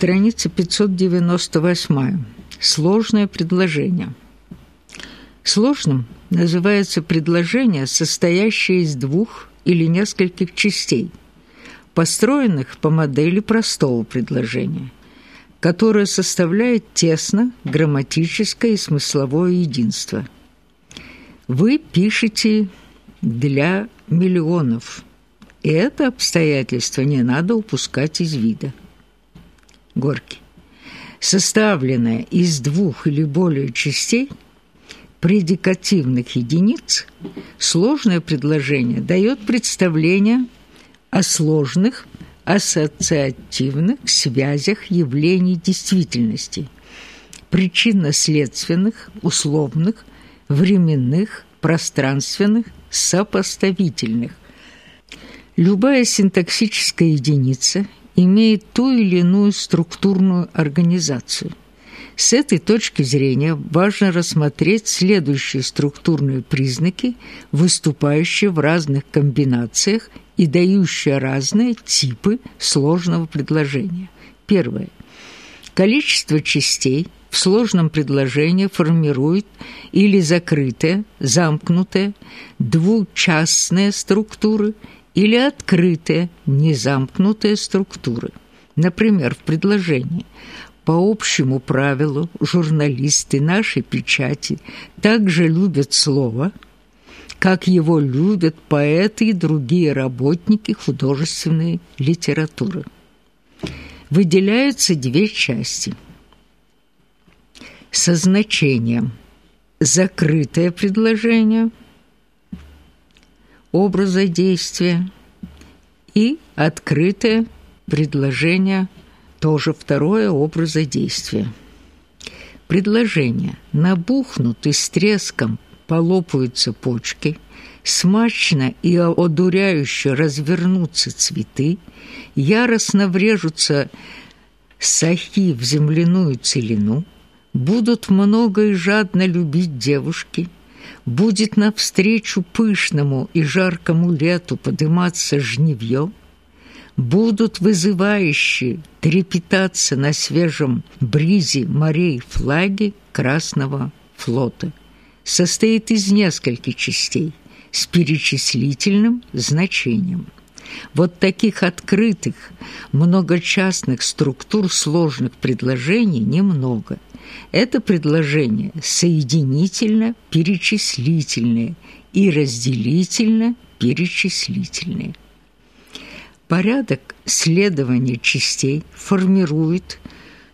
Страница 598. Сложное предложение. Сложным называется предложение, состоящее из двух или нескольких частей, построенных по модели простого предложения, которое составляет тесно грамматическое и смысловое единство. Вы пишете для миллионов, и это обстоятельство не надо упускать из вида. Горький. Составленное из двух или более частей предикативных единиц, сложное предложение дает представление о сложных ассоциативных связях явлений действительности, причинно-следственных, условных, временных, пространственных, сопоставительных. Любая синтаксическая единица имеет ту или иную структурную организацию. С этой точки зрения важно рассмотреть следующие структурные признаки, выступающие в разных комбинациях и дающие разные типы сложного предложения. Первое. Количество частей в сложном предложении формирует или закрытые, замкнутые, двучастные структуры – или открытые, незамкнутые структуры. Например, в предложении по общему правилу журналисты нашей печати также любят слово, как его любят поэты и другие работники художественной литературы. Выделяются две части. Со значением «закрытое предложение» образа действия и открытое предложение, тоже второе образа действия. Предложение «набухнут и с треском полопаются почки», смачно и одуряюще развернутся цветы, яростно врежутся сахи в земляную целину, будут много и жадно любить девушки – будет навстречу пышному и жаркому лету подниматься жневье, будут вызывающие трепетаться на свежем бризе морей флаги Красного флота. Состоит из нескольких частей с перечислительным значением. Вот таких открытых, многочастных структур сложных предложений немного – это предложение соединительно-перечислительное и разделительно-перечислительное. Порядок следования частей формирует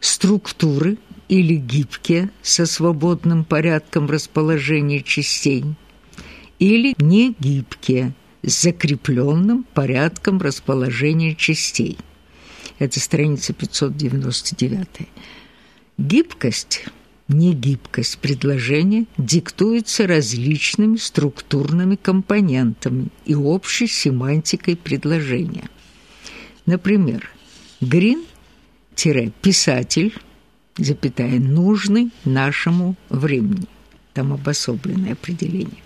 структуры или гибкие со свободным порядком расположения частей или негибкие закрепленным порядком расположения частей. Это страница 599. Гибкость, негибкость предложения диктуется различными структурными компонентами и общей семантикой предложения. Например, Грин-писатель, запятая, нужный нашему времени. Там обособленное определение.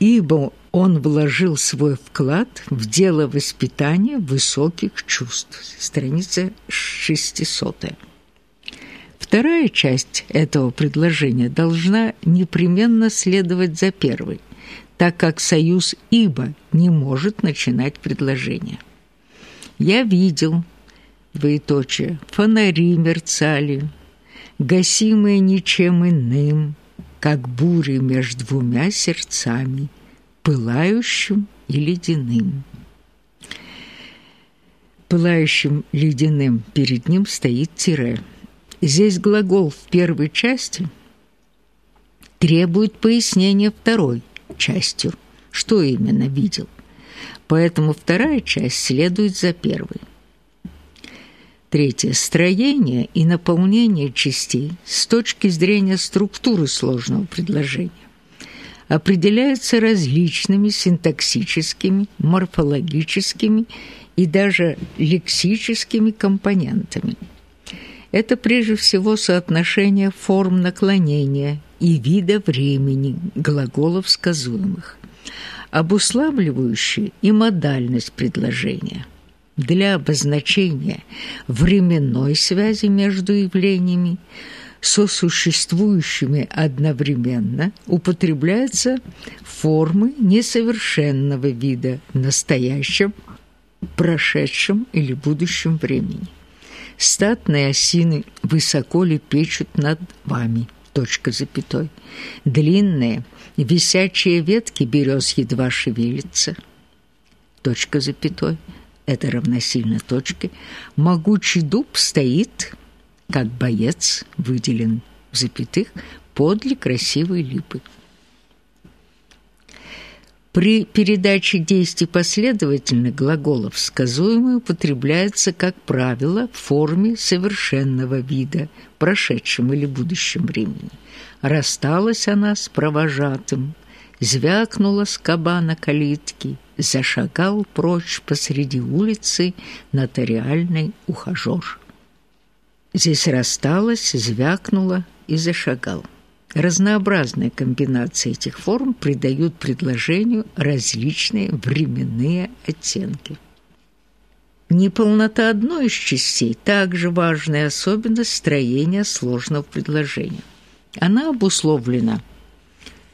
Ибо он вложил свой вклад в дело воспитания высоких чувств. Страница 600. Вторая часть этого предложения должна непременно следовать за первой, так как союз «ибо» не может начинать предложение. «Я видел», двоеточие, «фонари мерцали, гасимые ничем иным, как бури между двумя сердцами, пылающим и ледяным». Пылающим ледяным перед ним стоит тире – Здесь глагол в первой части требует пояснения второй частью, что именно видел. Поэтому вторая часть следует за первой. Третье. Строение и наполнение частей с точки зрения структуры сложного предложения определяются различными синтаксическими, морфологическими и даже лексическими компонентами – это прежде всего соотношение форм наклонения и вида времени глаголов сказуемых, обуславливающие и модальность предложения. Для обозначения временной связи между явлениями, сосуществующими одновременно, употребляются формы несовершенного вида в настоящем, прошедшем или будущем времени. Статные осины высоко лепечут над вами, точка запятой. Длинные, висячие ветки берез едва шевелятся, точка запятой. Это равносильно точке. Могучий дуб стоит, как боец, выделен в запятых, подле красивой липы. При передаче действий последовательно глаголов сказуемый употребляется, как правило, в форме совершенного вида, прошедшем или будущем времени. Рассталась она с провожатым, звякнула скоба на калитке, зашагал прочь посреди улицы нотариальный ухажер. Здесь рассталась, звякнула и зашагал. Разнообразные комбинации этих форм придают предложению различные временные оттенки. Неполнота одной из частей также важная особенность строения сложного предложения. Она обусловлена,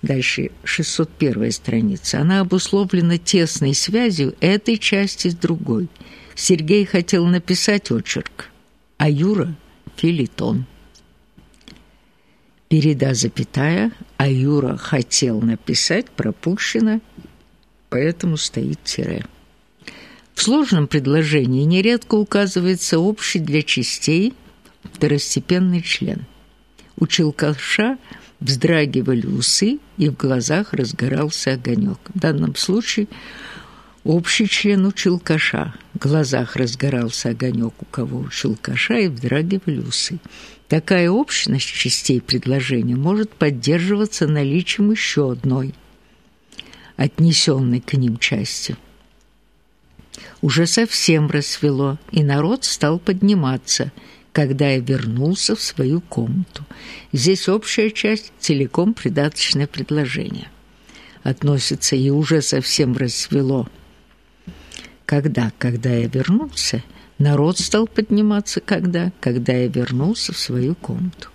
дальше 601 страница, она обусловлена тесной связью этой части с другой. Сергей хотел написать очерк, а Юра – филитон переда запятая, а Юра хотел написать, пропущено, поэтому стоит тире. В сложном предложении нередко указывается общий для частей второстепенный член. У Челкаша вздрагивали усы, и в глазах разгорался огонек. В данном случае общий член у Челкаша. В глазах разгорался огонек у кого у Челкаша, и вздрагивали усы. Такая общность частей предложения может поддерживаться наличием еще одной, отнесенной к ним части. Уже совсем рассвело, и народ стал подниматься, когда я вернулся в свою комнату. Здесь общая часть целиком придаточное предложение. Относится и уже совсем рассвело. Когда, когда я вернулся – Народ стал подниматься когда? Когда я вернулся в свою комнату.